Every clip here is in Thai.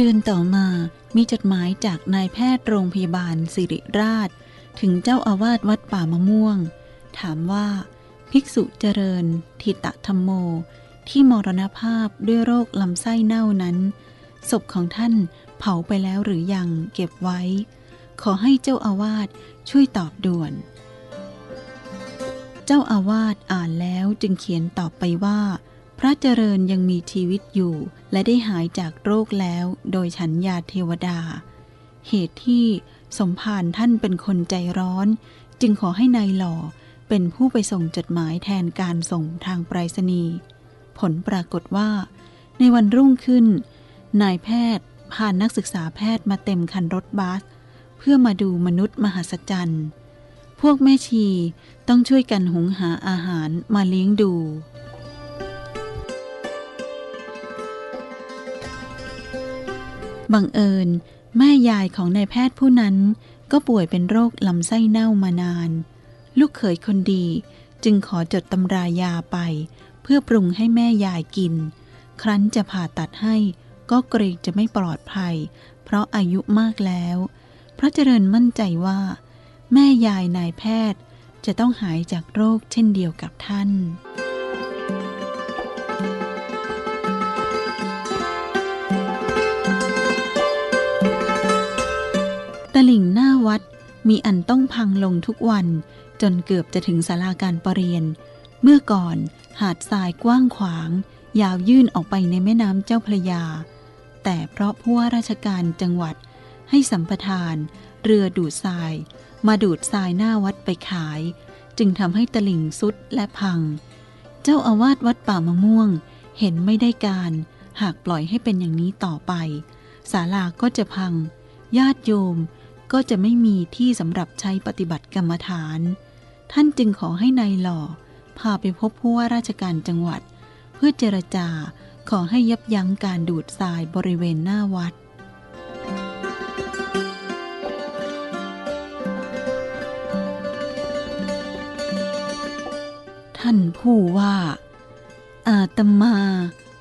เดือนต่อมามีจดหมายจากนายแพทย์โรงพยาบาลสิริราช ถึงเจ้าอาวาสวัดป่ามะม่วง ถามว่า ภิกษุเจริญ ทิตะธรรมโม ที่มรณภาพด้วยโรคลำไส้เน่านั้น ศพของท่านเผาไปแล้วหรือยังเก็บไว้ ขอให้เจ้าอาวาสช่วยตอบด่วน เจ้าอาวาสอ่านแล้วจึงเขียนตอบไปว่า พระเจริญยังมีชีวิตอยู่ และได้หายจากโรคแล้วโดยฉันยาเทวดา เหตุที่สมภารท่านเป็นคนใจร้อน จึงขอให้นายหล่อเป็นผู้ไปส่งจดหมายแทนการส่งทางไปรษณีย์ผลปรากฏว่า ในวันรุ่งขึ้น นายแพทย์พานักศึกษาแพทย์มาเต็มคันรถบัส เพื่อมาดูมนุษย์มหัศจรรย์ พวกแม่ชีต้องช่วยกันหุงหาอาหารมาเลี้ยงดู บังเอิญ แม่ยายของนายแพทย์ผู้นั้น ก็ป่วยเป็นโรคลำไส้เน่ามานาน ลูกเขยคนดีจึงขอจดตำรายาไป เพื่อปรุงให้แม่ยายกิน ครั้นจะผ่าตัดให้ก็เกรงจะไม่ปลอดภัย เพราะอายุมากแล้ว พระเจริญมั่นใจว่า แม่ยายนายแพทย์จะต้องหายจากโรคเช่นเดียวกับท่าน วัดมีอันต้องพังลงทุกวัน จนเกือบจะถึงศาลาการประเรียน เมื่อก่อนหาดทรายกว้างขวาง ยาวยื่นออกไปในแม่น้ำเจ้าพระยา แต่เพราะผู้ว่าราชการจังหวัด ให้สัมปทาน เรือดูดทราย มาดูดทรายหน้าวัดไปขาย จึงทำให้ตลิ่งสุดและพัง เจ้าอาวาสวัดป่ามะม่วง เห็นไม่ได้การ หากปล่อยให้เป็นอย่างนี้ต่อไปศาลาก็จะพัง ญาติโยม ก็จะไม่มีที่สำหรับใช้ปฏิบัติกรรมฐาน ท่านจึงขอให้นายหล่อ พาไปพบผู้ว่าราชการจังหวัด เพื่อเจรจาขอให้ยับยั้งการดูดทรายบริเวณหน้าวัด ท่านผู้ว่า อาตมา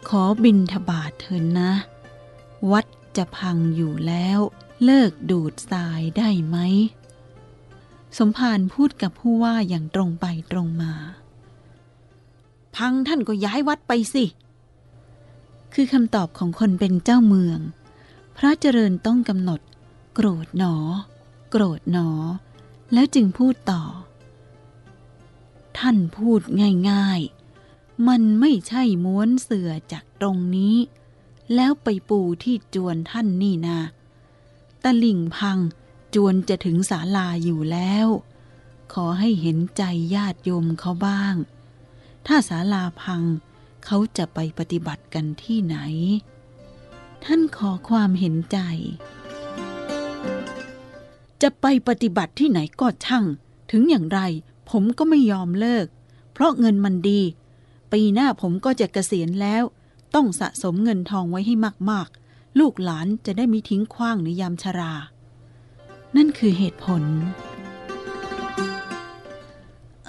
ขอบินทบาทเถินนะ วัดจะพังอยู่แล้ว เลิกดูดทรายได้ไหม สมภารพูดกับผู้ว่าอย่างตรงไปตรงมา พังท่านก็ย้ายวัดไปสิ คือคำตอบของคนเป็นเจ้าเมือง พระเจริญต้องกำหนด โกรธหนอ โกรธหนอ แล้วจึงพูดต่อ ท่านพูดง่าย ๆ มันไม่ใช่ม้วนเสือจากตรงนี้ แล้วไปปูที่จวนท่านนี่นา ตะลิ่งพังจวนจะถึงศาลาอยู่แล้ว ขอให้เห็นใจญาติโยมเขาบ้าง ถ้าศาลาพังเขาจะไปปฏิบัติกันที่ไหน ท่านขอความเห็นใจ จะไปปฏิบัติที่ไหนก็ช่าง ถึงอย่างไรผมก็ไม่ยอมเลิก เพราะเงินมันดี ปีหน้าผมก็จะเกษียณแล้ว ต้องสะสมเงินทองไว้ให้มากๆ ลูกหลานจะได้มีทิ้งขว้างในยามชรา นั่นคือเหตุผล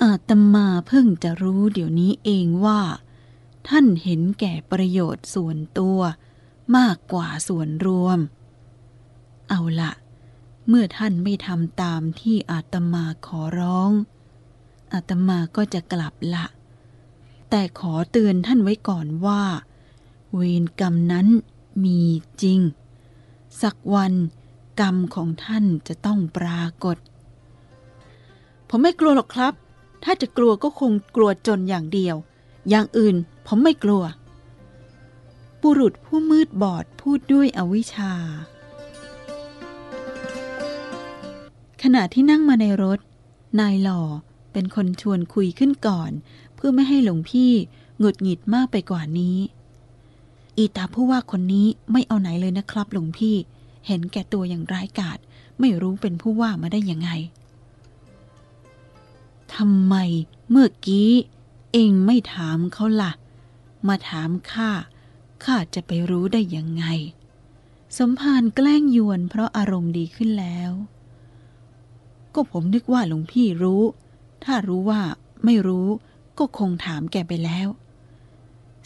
อาตมาเพิ่งจะรู้เดี๋ยวนี้เองว่า ท่านเห็นแก่ประโยชน์ส่วนตัวมากกว่าส่วนรวม เอาละเมื่อท่านไม่ทำตามที่อาตมาขอร้อง อาตมาก็จะกลับละ แต่ขอเตือนท่านไว้ก่อนว่า เวรกรรมนั้น มีจริง สักวันกรรมของท่านจะต้องปรากฏ ผมไม่กลัวหรอกครับ ถ้าจะกลัวก็คงกลัวจนอย่างเดียว อย่างอื่นผมไม่กลัวบุรุษผู้มืดบอดพูดด้วยอวิชชา ขณะที่นั่งมาในรถ นายหล่อเป็นคนชวนคุยขึ้นก่อน เพื่อไม่ให้หลวงพี่หงุดหงิดมากไปกว่านี้ อีตาผู้ว่าคนนี้ไม่เอาไหนเลยนะครับหลวงพี่ เห็นแก่ตัวอย่างร้ายกาจไม่รู้เป็นผู้ว่ามาได้ยังไงทำไมเมื่อกี้ เองไม่ถามเขาล่ะ มาถามข้าข้าจะไปรู้ได้ยังไง สมภารแกล้งยวนเพราะอารมณ์ดีขึ้นแล้ว ก็ผมนึกว่าหลวงพี่รู้ ถ้ารู้ว่าไม่รู้ก็คงถามแกไปแล้ว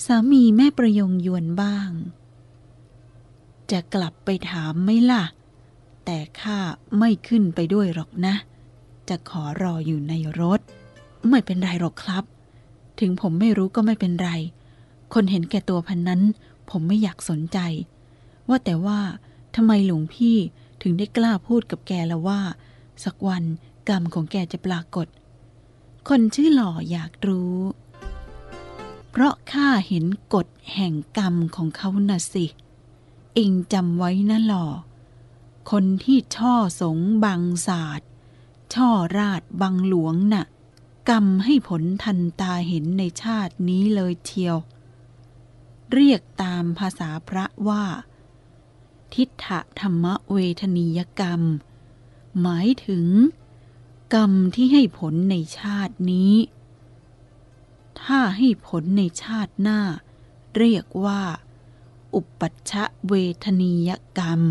สามีแม่ประยงยวนบ้าง จะกลับไปถามไหมล่ะ แต่ข้าไม่ขึ้นไปด้วยหรอกนะ จะขอรออยู่ในรถ ไม่เป็นไรหรอกครับ ถึงผมไม่รู้ก็ไม่เป็นไร คนเห็นแก่ตัวพันนั้น ผมไม่อยากสนใจ ว่าแต่ว่าทำไมหลวงพี่ถึงได้กล้าพูดกับแกแล้วว่า สักวันกรรมของแกจะปรากฏ คนชื่อหล่ออยากรู้ เพราะข้าเห็นกฎแห่งกรรมของเขาน่ะสิ เองจำไว้นะหล่อ คนที่ช่อสงบังศาสตร์ช่อราดบังหลวงน่ะ กรรมให้ผลทันตาเห็นในชาตินี้เลยเทียว เรียกตามภาษาพระว่า ทิฏฐธรรมเวทนียกรรม หมายถึง กรรมที่ให้ผลในชาตินี้ ถ้าให้ผลในชาติหน้า เรียกว่า อุปัชชะเวทนียกรรม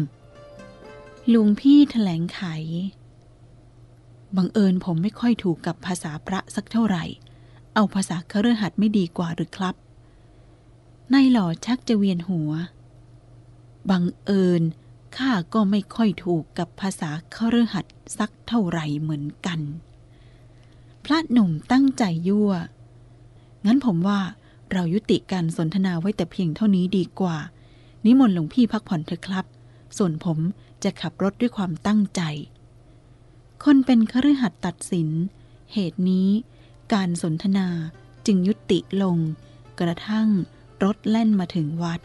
ลุงพี่แถลงไข บังเอิญผมไม่ค่อยถูกกับภาษาพระสักเท่าไหร่ เอาภาษาเครือหัดไม่ดีกว่าหรือครับ นายหล่อชักจะเวียนหัว บังเอิญข้าก็ไม่ค่อยถูกกับภาษาเครือหัดสักเท่าไหร่เหมือนกัน พระหนุ่มตั้งใจยั่ว งั้นผมว่าเรายุติการสนทนาไว้แต่เพียงเท่านี้ดีกว่า นิมนต์หลวงพี่พักผ่อนเถอะครับ ส่วนผมจะขับรถด้วยความตั้งใจ คนเป็นคฤหัสถ์ตัดสิน เหตุนี้ การสนทนาจึงยุติลง กระทั่งรถแล่นมาถึงวัด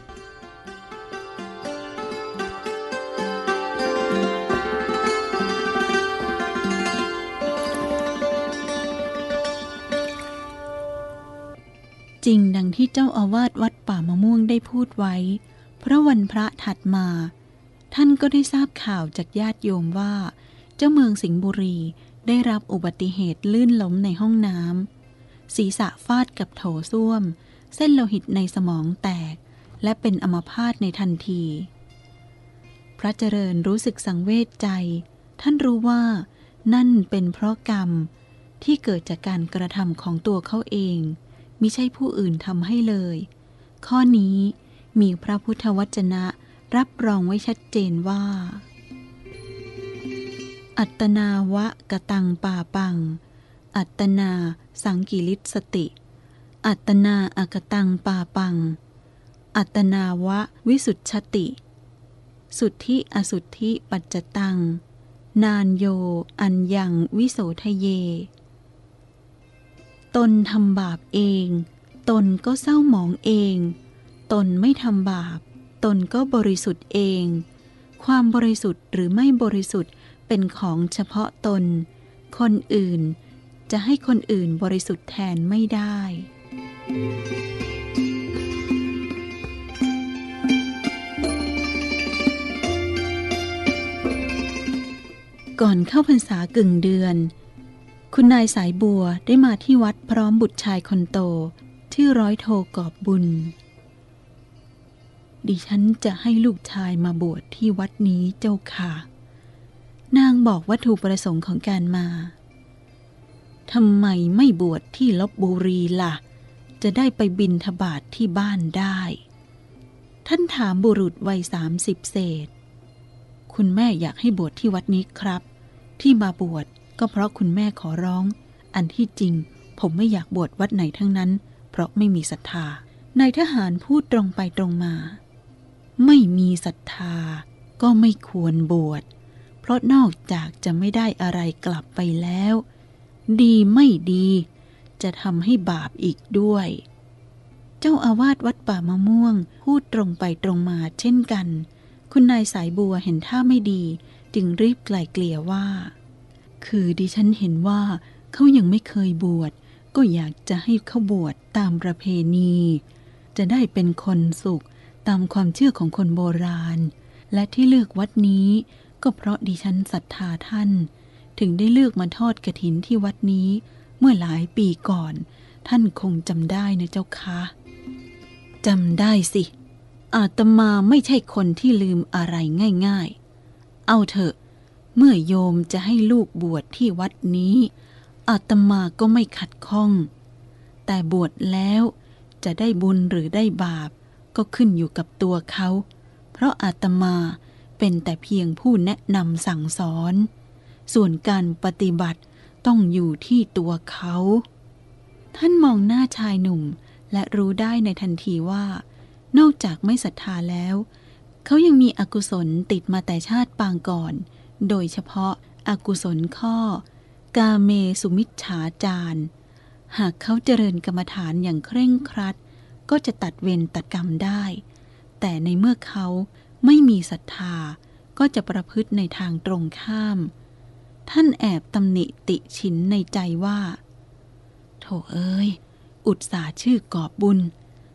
จริงดังที่เจ้าอาวาสวัดป่ามะม่วงได้พูดไว้ เพราะวันพระถัดมา ท่านก็ได้ทราบข่าวจากญาติโยมว่า เจ้าเมืองสิงห์บุรีได้รับอุบัติเหตุลื่นล้มในห้องน้ำศีรษะฟาดกับโถส้วม เส้นโลหิตในสมองแตก และเป็นอัมพาตในทันที พระเจริญรู้สึกสังเวชใจ ท่านรู้ว่า นั่นเป็นเพราะกรรมที่เกิดจากการกระทำของตัวเขาเอง มิใช่ผู้อื่นทำให้เลย ข้อนี้มีพระพุทธวจนะรับรองไว้ชัดเจนว่า อัตนาวะกะตังป่าปัง อัตนาสังกิริสติ อัตนาอากตังป่าปัง อัตนาวะวิสุทธติ สุทธิอสุทธิปัจจตัง นานโย อันยังวิโสทะเย ตนทำบาปเอง ตนก็เศร้าหมองเอง ตนไม่ทำบาป ตนก็บริสุทธิ์เอง ความบริสุทธิ์หรือไม่บริสุทธิ์เป็นของเฉพาะตน คนอื่นจะให้คนอื่นบริสุทธิ์แทนไม่ได้ ก่อนเข้าพรรษากึ่งเดือน คุณนายสายบัวได้มาที่วัดพร้อมบุตรชายคนโตที่อร้อยโทกอบบุญ ดิฉันจะให้ลูกชายมาบวชที่วัดนี้เจ้าค่ะ นางบอกวัตถุประสงค์ของการมาทำไมไม่บวชที่ลบบุรีล่ะ จะได้ไปบินทบาทที่บ้านได้ ท่านถามบุรุษวัยสามสิบเศษ คุณแม่อยากให้บวชที่วัดนี้ครับ ที่มาบวช ก็เพราะคุณแม่ขอร้อง อันที่จริง ผมไม่อยากบวชวัดไหนทั้งนั้น เพราะไม่มีศรัทธานายทหารพูดตรงไปตรงมา ไม่มีศรัทธา ก็ไม่ควรบวช เพราะนอกจากจะไม่ได้อะไรกลับไปแล้ว ดีไม่ดี จะทำให้บาปอีกด้วย เจ้าอาวาสวัดป่ามะม่วง พูดตรงไปตรงมาเช่นกัน คุณนายสายบัวเห็นท่าไม่ดี จึงรีบไกล่เกลี่ยว่า คือดิฉันเห็นว่าเขายังไม่เคยบวช ก็อยากจะให้เขาบวชตามประเพณี จะได้เป็นคนสุขตามความเชื่อของคนโบราณ และที่เลือกวัดนี้ก็เพราะดิฉันศรัทธาท่าน ถึงได้เลือกมาทอดกระถินที่วัดนี้ เมื่อหลายปีก่อน ท่านคงจำได้นะเจ้าคะจำได้สิ อาตมาไม่ใช่คนที่ลืมอะไรง่าย ๆ เอาเถอะ เมื่อโยมจะให้ลูกบวชที่วัดนี้อาตมาก็ไม่ขัดข้อง แต่บวชแล้วจะได้บุญหรือได้บาปก็ขึ้นอยู่กับตัวเขา เพราะอาตมาเป็นแต่เพียงผู้แนะนำสั่งสอน ส่วนการปฏิบัติต้องอยู่ที่ตัวเขา ท่านมองหน้าชายหนุ่มและรู้ได้ในทันทีว่า นอกจากไม่ศรัทธาแล้ว เขายังมีอกุศลติดมาแต่ชาติปางก่อน โดยเฉพาะอากุศลข้อ กาเมสุมิชฉาจาร หากเขาเจริญกรรมฐานอย่างเคร่งครัด ก็จะตัดเวรตัดกรรมได้ แต่ในเมื่อเขาไม่มีศรัทธา ก็จะประพฤติในทางตรงข้าม ท่านแอบตำหนิติฉินในใจว่า โถเอ้ย อุตสาชื่อกอบบุญ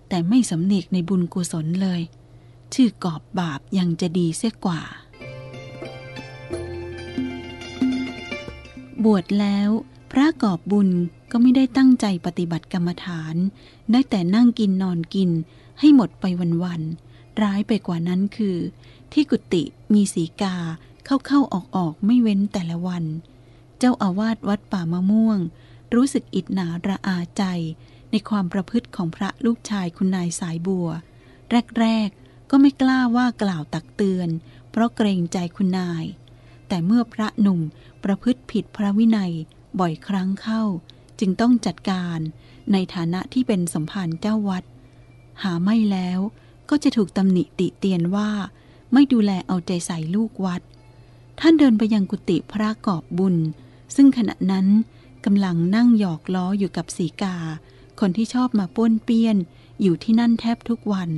แต่ไม่สำเนกในบุญกุศลเลย ชื่อกอบบาปยังจะดีเสียกว่า บวชแล้ว พระกอบบุญก็ไม่ได้ตั้งใจปฏิบัติกรรมฐาน ได้แต่นั่งกินนอนกิน ให้หมดไปวันๆ ร้ายไปกว่านั้นคือ ที่กุฏิมีสีกาเข้าๆออกๆ ไม่เว้นแต่ละวัน เจ้าอาวาสวัดป่ามะม่วง รู้สึกอิดหนาระอาใจ ในความประพฤติของพระลูกชายคุณนายสายบัว แรกๆ ก็ไม่กล้าว่ากล่าวตักเตือน เพราะเกรงใจคุณนาย แต่เมื่อพระหนุ่มประพฤติผิดพระวินัยบ่อยครั้งเข้า จึงต้องจัดการในฐานะที่เป็นสมภารเจ้าวัด หาไม่แล้วก็จะถูกตำหนิติเตียนว่า ไม่ดูแลเอาใจใส่ลูกวัด ท่านเดินไปยังกุฏิพระกอบบุญ ซึ่งขณะนั้นกำลังนั่งหยอกล้ออยู่กับสีกา คนที่ชอบมาป้วนเปี้ยน อยู่ที่นั่นแทบทุกวัน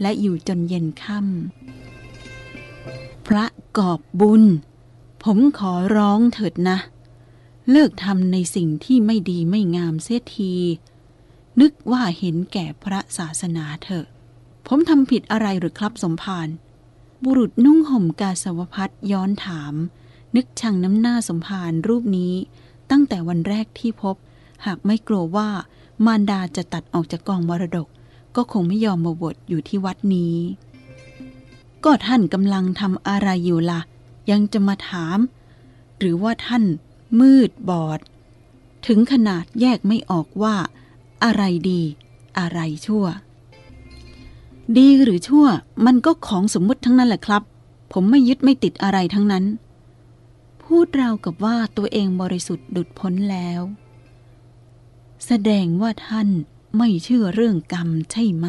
และอยู่จนเย็นค่ำพระกอบบุญ ผมขอร้องเถิดนะ เลิกทำในสิ่งที่ไม่ดีไม่งามเสียที นึกว่าเห็นแก่พระศาสนาเถอะ ผมทำผิดอะไรหรือครับสมภารบุรุษนุ่งห่มกาสาวพัดย้อนถาม นึกชังน้ำหน้าสมภารรูปนี้ ตั้งแต่วันแรกที่พบ หากไม่กลัวว่ามารดาจะตัดออกจากกองมรดก ก็คงไม่ยอมมาบวชอยู่ที่วัดนี้ ก็ท่านกำลังทำอะไรอยู่ละ่ะ ยังจะมาถาม หรือว่าท่านมืดบอด ถึงขนาดแยกไม่ออกว่า อะไรดี อะไรชั่ว ดีหรือชั่วมันก็ของสมมุติทั้งนั้นแหละครับ ผมไม่ยึดไม่ติดอะไรทั้งนั้น พูดราวกับว่าตัวเองบริสุทธิ์ดุดพ้นแล้ว แสดงว่าท่านไม่เชื่อเรื่องกรรมใช่ไหม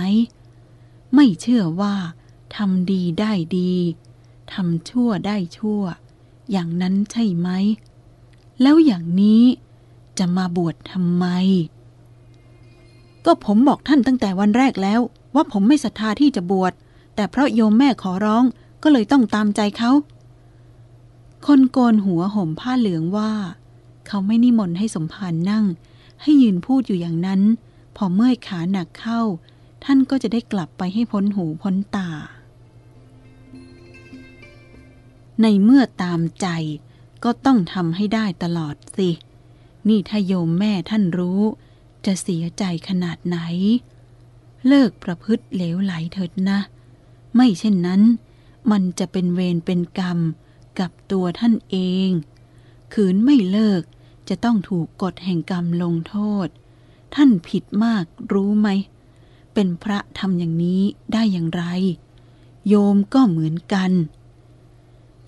ไม่เชื่อว่าทำดีได้ดี ทำชั่วได้ชั่ว อย่างนั้นใช่ไหม แล้วอย่างนี้จะมาบวชทำไม ก็ผมบอกท่านตั้งแต่วันแรกแล้ว ว่าผมไม่ศรัทธาที่จะบวช แต่เพราะโยมแม่ขอร้องก็เลยต้องตามใจเขา คนโกนหัวห่มผ้าเหลืองว่า เขาไม่นิมนต์ให้สมภารนั่ง ให้ยืนพูดอยู่อย่างนั้น พอเมื่อยขาหนักเข้า ท่านก็จะได้กลับไปให้พ้นหูพ้นตา ในเมื่อตามใจ ก็ต้องทำให้ได้ตลอดสิ นี่ถ้าโยมแม่ท่านรู้ จะเสียใจขนาดไหน เลิกประพฤติเหลวไหลเถิดนะ ไม่เช่นนั้น มันจะเป็นเวรเป็นกรรมกับตัวท่านเอง ขืนไม่เลิกจะต้องถูกกฎแห่งกรรมลงโทษ ท่านผิดมากรู้ไหม เป็นพระทำอย่างนี้ได้อย่างไร โยมก็เหมือนกัน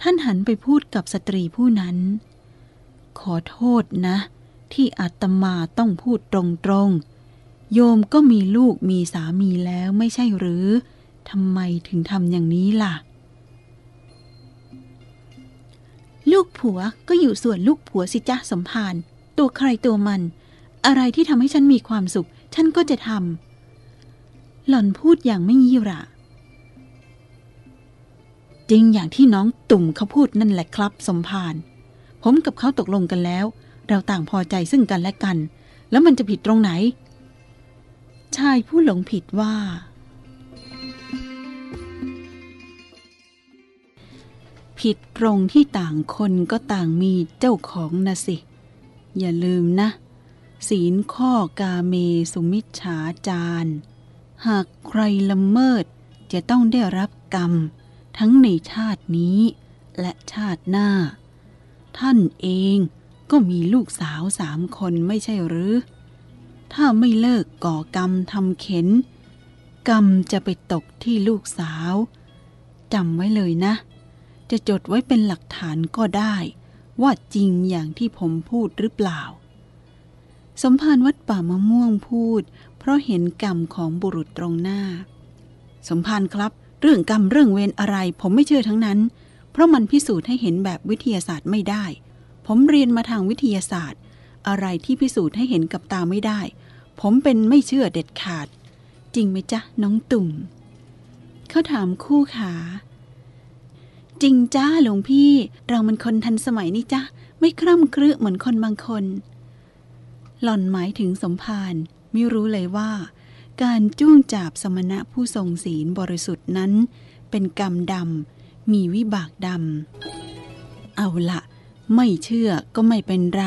ท่านหันไปพูดกับสตรีผู้นั้น ขอโทษนะ ที่อาตมาต้องพูดตรงๆ โยมก็มีลูกมีสามีแล้วไม่ใช่หรือทำไมถึงทำอย่างนี้ล่ะ ลูกผัวก็อยู่ส่วนลูกผัวสิจ้าสมภารตัวใครตัวมัน อะไรที่ทำให้ฉันมีความสุข ฉันก็จะทำหล่อนพูดอย่างไม่ยี่ระ จริงอย่างที่น้องตุ่มเขาพูดนั่นแหละครับ สมภารผมกับเขาตกลงกันแล้ว เราต่างพอใจซึ่งกันและกัน แล้วมันจะผิดตรงไหน ชายผู้หลงผิดว่า ผิดตรงที่ต่างคนก็ต่างมีเจ้าของนะสิ อย่าลืมนะ ศีลข้อกาเมสุมิชฉาจาร หากใครละเมิดจะต้องได้รับกรรม ทั้งในชาตินี้และชาติหน้า ท่านเองก็มีลูกสาวสามคนไม่ใช่หรือ ถ้าไม่เลิกก่อกรรมทำเข็น กรรมจะไปตกที่ลูกสาวจจำไว้เลยนะ จะจดไว้เป็นหลักฐานก็ได้ ว่าจริงอย่างที่ผมพูดหรือเปล่า สมภารวัดป่ามะม่วงพูด เพราะเห็นกรรมของบุรุษตรงหน้า สมภารครับ เรื่องกรรมเรื่องเวรอะไร ผมไม่เชื่อทั้งนั้น เพราะมันพิสูจน์ให้เห็นแบบวิทยาศาสตร์ไม่ได้ ผมเรียนมาทางวิทยาศาสตร์ อะไรที่พิสูจน์ให้เห็นกับตาไม่ได้ ผมเป็นไม่เชื่อเด็ดขาด จริงไหมจ๊ะน้องตุ่มเขาถามคู่ขา จริงจ้าหลวงพี่ เรามันคนทันสมัยนี่จ้ะไม่คร่ำครึเหมือนคนบางคน หล่อนหมายถึงสมภารไม่รู้เลยว่า การจ้วงจาบสมณะผู้ทรงศีลบริสุทธิ์นั้น เป็นกรรมดำ มีวิบากดำ เอาละไม่เชื่อก็ไม่เป็นไร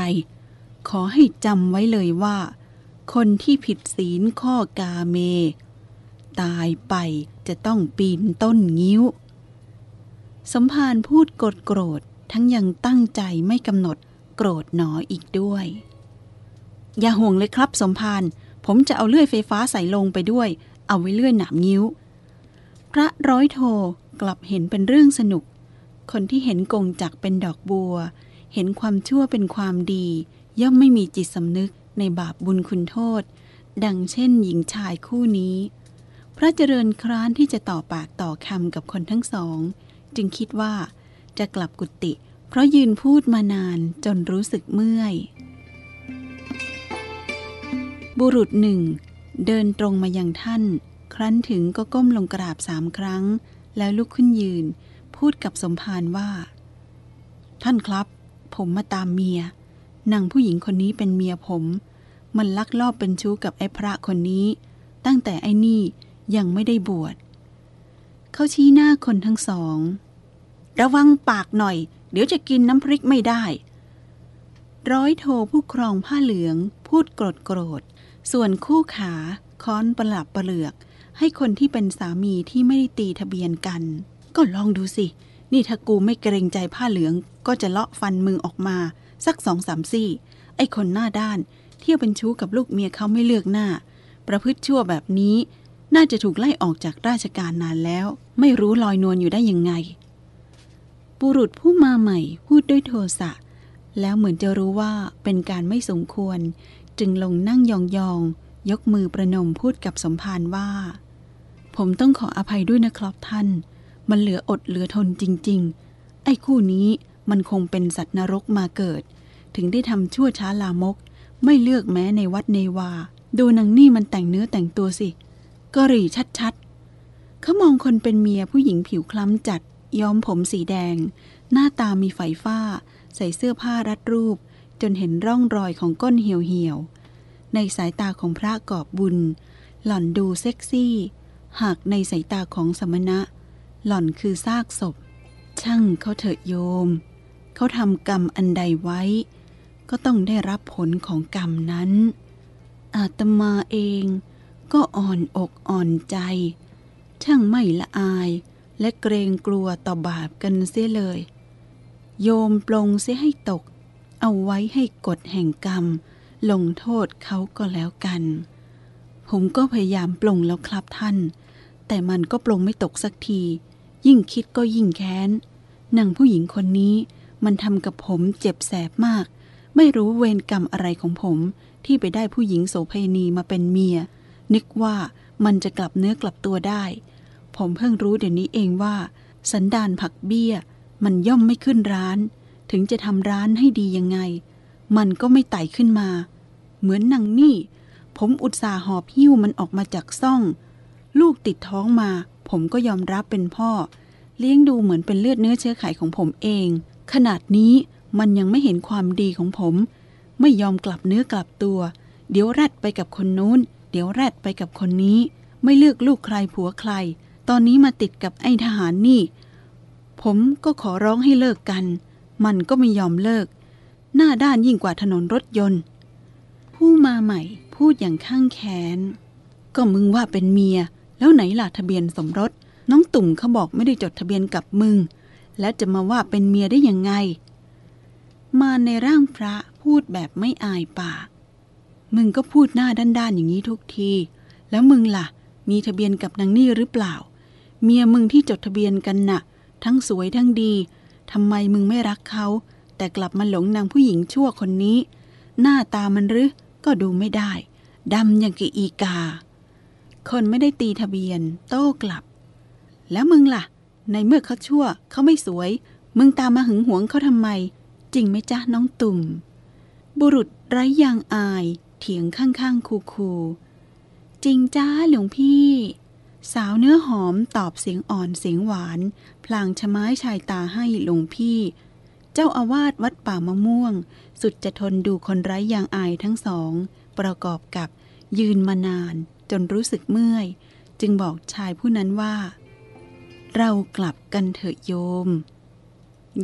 ขอให้จำไว้เลยว่า คนที่ผิดศีลข้อกาเม ตายไปจะต้องปีนต้นงิ้ว สมภารพูดโกรธโกรธทั้งยังตั้งใจไม่กำหนดโกรธหนออีกด้วย อย่าห่วงเลยครับสมภาร ผมจะเอาเลื่อยไฟฟ้าใส่ลงไปด้วย เอาไว้เลื่อยหนามงิ้ว พระร้อยโทกลับเห็นเป็นเรื่องสนุก คนที่เห็นกงจักเป็นดอกบัว เห็นความชั่วเป็นความดี ย่อมไม่มีจิตสำนึกในบาปบุญคุณโทษ ดังเช่นหญิงชายคู่นี้ พระเจริญคร้านที่จะต่อปากต่อคำกับคนทั้งสอง จึงคิดว่าจะกลับกุฏิเพราะยืนพูดมานานจนรู้สึกเมื่อย บุรุษหนึ่ง เดินตรงมายังท่าน ครั้นถึงก็ก้มลงกราบสามครั้ง แล้วลุกขึ้นยืน พูดกับสมภารว่า ท่านครับ ผมมาตามเมียนางผู้หญิงคนนี้เป็นเมียผม มันลักลอบเป็นชู้กับไอ้พระคนนี้ ตั้งแต่ไอ้นี่ยังไม่ได้บวชเขาชี้หน้าคนทั้งสอง ระวังปากหน่อย เดี๋ยวจะกินน้ำพริกไม่ได้ ร้อยโทผู้ครองผ้าเหลือง พูดโกรธโกรธ ส่วนคู่ขาค้อนประหลับประเหลือก ให้คนที่เป็นสามีที่ไม่ได้ตีทะเบียนกัน ก็ลองดูสิ นี่ถ้ากูไม่เกรงใจผ้าเหลือง ก็จะเลาะฟันมึงออกมา สักสองสามซี่ ไอ้คนหน้าด้าน เที่ยวเป็นชู้กับลูกเมียเขาไม่เลือกหน้า ประพฤติชั่วแบบนี้ น่าจะถูกไล่ออกจากราชการนานแล้ว ไม่รู้ลอยนวลอยู่ได้ยังไงบุรุษผู้มาใหม่พูดด้วยโทสะแล้วเหมือนจะรู้ว่าเป็นการไม่สมควร จึงลงนั่งยองๆยกมือประนมพูดกับสมภารว่า ผมต้องขออภัยด้วยนะครับท่าน มันเหลืออดเหลือทนจริง ๆ ไอ้คู่นี้มันคงเป็นสัตว์นรกมาเกิด ถึงได้ทำชั่วช้าลามก ไม่เลือกแม้ในวัดเนวา ดูนางนี่มันแต่งเนื้อแต่งตัวสิก็หรี่ชัดๆเขามองคนเป็นเมียผู้หญิงผิวคล้ำจัด ย้อมผมสีแดง หน้าตามีไฝฟ้า ใส่เสื้อผ้ารัดรูป จนเห็นร่องรอยของก้นเหี่ยวๆในสายตาของพระกอบบุญ หล่อนดูเซ็กซี่ หากในสายตาของสมณะ หล่อนคือซากศพ ช่างเขาเถอะโยม เขาทำกรรมอันใดไว้ ก็ต้องได้รับผลของกรรมนั้น อาตมาเองก็อ่อนอกอ่อนใจ ช่างไม่ละอายและเกรงกลัวต่อบาปกันเสียเลย โยมปลงเสียให้ตก เอาไว้ให้กฎแห่งกรรม ลงโทษเขาก็แล้วกัน ผมก็พยายามปลงแล้วครับท่าน แต่มันก็ปลงไม่ตกสักที ยิ่งคิดก็ยิ่งแค้นนางผู้หญิงคนนี้มันทำกับผมเจ็บแสบมาก ไม่รู้เวรกรรมอะไรของผมที่ไปได้ผู้หญิงโสเพณีมาเป็นเมีย นึกว่ามันจะกลับเนื้อกลับตัวได้ ผมเพิ่งรู้เดี๋ยวนี้เองว่า สันดานผักเบี้ย มันย่อมไม่ขึ้นร้าน ถึงจะทำร้านให้ดียังไง มันก็ไม่ไต่ขึ้นมา เหมือนนางนี่ ผมอุตส่าห์หอบหิ้วมันออกมาจากซ่อง ลูกติดท้องมา ผมก็ยอมรับเป็นพ่อ เลี้ยงดูเหมือนเป็นเลือดเนื้อเชื้อไขของผมเอง ขนาดนี้มันยังไม่เห็นความดีของผม ไม่ยอมกลับเนื้อกลับตัว เดี๋ยวแรดไปกับคนนู้น เดี๋ยวแรดไปกับคนนี้ ไม่เลือกลูกใครผัวใคร ตอนนี้มาติดกับไอ้ทหารนี่ ผมก็ขอร้องให้เลิกกัน มันก็ไม่ยอมเลิก หน้าด้านยิ่งกว่าถนนรถยนต์ ผู้มาใหม่พูดอย่างข้างแขนก็มึงว่าเป็นเมีย แล้วไหนล่ะทะเบียนสมรส น้องตุ่มเขาบอกไม่ได้จดทะเบียนกับมึง แล้วจะมาว่าเป็นเมียได้ยังไง มาในร่างพระพูดแบบไม่อายปาก มึงก็พูดหน้าด้านๆอย่างนี้ทุกที แล้วมึงล่ะ มีทะเบียนกับนางนี่หรือเปล่า เมียมึงที่จดทะเบียนกันนะ่ะ ทั้งสวยทั้งดี ทำไมมึงไม่รักเขา แต่กลับมาหลงนางผู้หญิงชั่วคนนี้ หน้าตามันหรือก็ดูไม่ได้ดำอย่างกีอีกา คนไม่ได้ตีทะเบียน โต้กลับ แล้วมึงล่ะ ในเมื่อเขาชั่วเขาไม่สวย มึงตามมาหึงหวงเขาทำไม จริงไหมจ๊ะน้องตุ่ม บุรุษไร้ยางอาย เถียงข้างๆคูๆจริงจ้าหลวงพี่ สาวเนื้อหอมตอบเสียงอ่อนเสียงหวาน พลางชะไม้ชายตาให้หลวงพี่ เจ้าอาวาสวัดป่ามะม่วง สุดจะทนดูคนไร้ยางอายทั้งสอง ประกอบกับยืนมานาน จนรู้สึกเมื่อย จึงบอกชายผู้นั้นว่า เรากลับกันเถอะโยม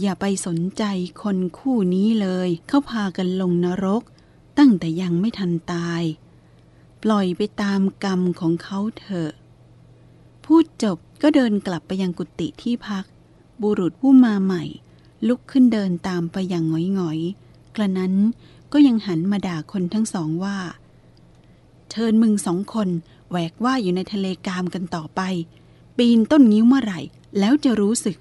อย่าไปสนใจคนคู่นี้เลย เขาพากันลงนรก ตั้งแต่ยังไม่ทันตาย ปล่อยไปตามกรรมของเขาเถอะ พูดจบก็เดินกลับไปยังกุฏิที่พัก บุรุษผู้มาใหม่ ลุกขึ้นเดินตามไปอย่างหงอยๆ กระนั้นก็ยังหันมาด่าคนทั้งสองว่า เชิญมึงสองคนแหวกว่าอยู่ในทะเลกามกันต่อไป ปีนต้นงิ้วเมื่อไหร่ แล้วจะรู้สึก